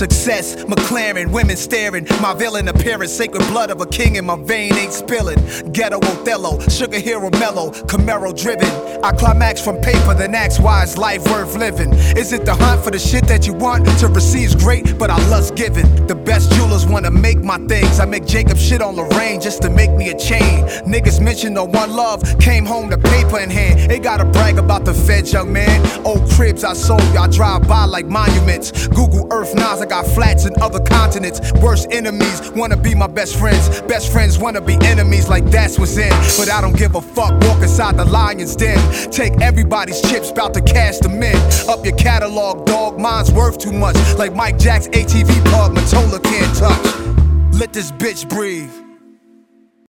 Success, McLaren, women staring. My villain appearance, sacred blood of a king in my vein ain't spilling. Ghetto Othello, sugar hero mellow, Camaro driven. I climax from paper, then ask why is life worth living? Is it the hunt for the shit that you want? To receive's great, but I lust giving. The best jewelers wanna make my things. I make Jacob shit on Lorraine just to make me a chain. Niggas mentioned the one love, came home to paper in hand. They gotta brag about the feds, young man. Old cribs I sold, y'all drive by like monuments. Google Earth Nas, I got flats in other continents. Worst enemies wanna be my best friends. Best friends wanna be enemies, like that's what's in. But I don't give a fuck, walk inside the lion's den. Take everybody's chips, bout to cash them in. Up your catalog, dog, mine's worth too much. Like Mike Jack's ATV pub, Mottola can't touch. Let this bitch breathe.